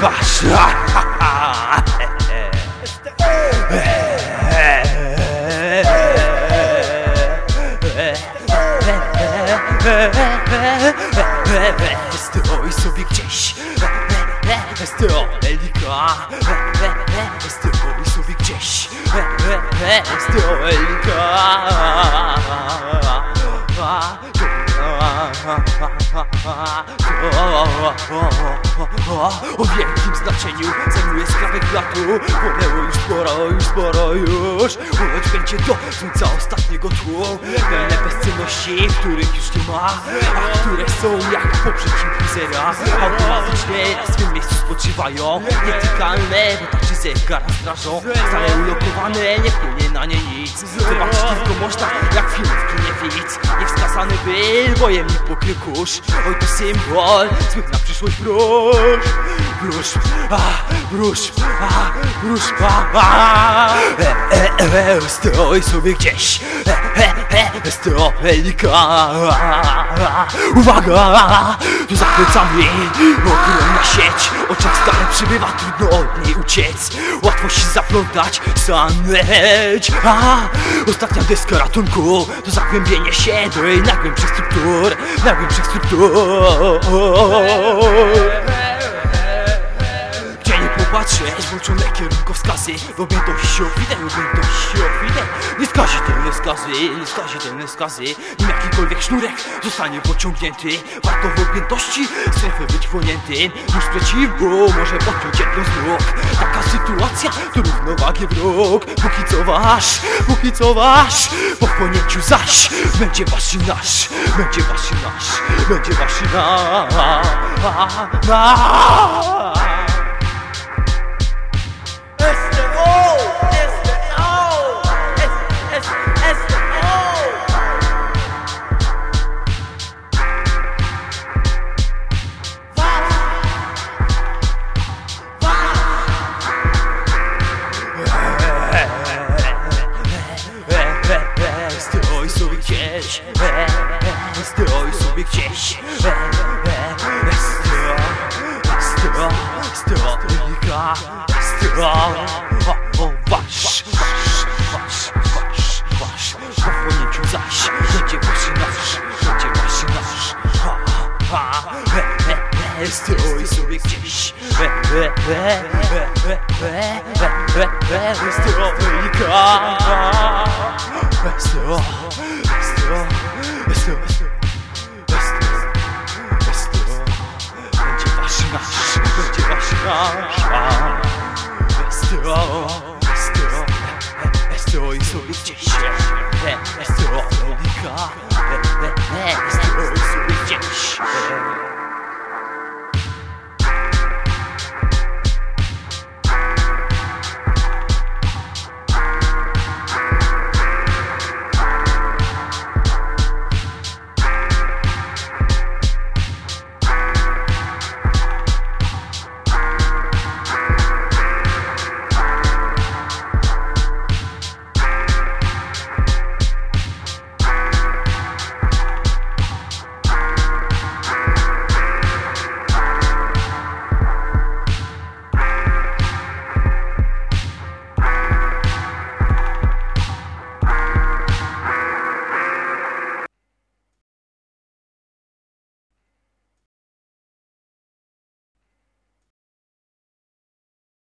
wasz Stoi sobie gdzieś STO Elika Stoi sobie gdzieś STO Elika O wielkim znaczeniu zajmuje skrawek wiatru Płynęło już sporo, już sporo już Ulecz będzie do końca ostatniego tłu Pełne bezcenności, których już nie ma A które są jak po zera Automatycznie na swym miejscu spoczywają Nietykalne, bo tak czy zegar strażą Stale ulokowane, nie wpłynie na nie nic Zobaczyć tylko można, jak film w kinie widz Niewskazany był wojemnik pokrył kurz Oj to symbol, złych na przyszłość wróż Wróż, a, wróż, a, wróż, a, a. E, e, e, Stoi sobie gdzieś. E, e, e, STO Elika Uwaga, tu zachwycamy Ogromna sieć, oczach stale przybywa Trudno od niej uciec. Łatwo się zaplątać, saneć A, Ostatnia deska ratunku. To zagłębienie się do jej najgłębszych struktur. Struktur popatrzeć, włączone kierunkowskazy. W objętości obfite, w objętości obfite Nieskazitelne skazy, nieskazitelne skazy. Nim jakikolwiek sznurek zostanie pociągnięty Warto w objętości strefy być wchłoniętym Już przeciwko może podciąć jedną z nóg. Taka sytuacja to równowagi wróg. Póki co wasz, póki co wasz Po wchłonięciu zaś będzie wasz i nasz Będzie wasz i nasz, będzie wasz i nasz Stoi sobie gdzieś Stoi STO, STO, STO, STO, będzie wasz nasz, będzie wasz nasz. STO, STO, STO i sobie gdzieś.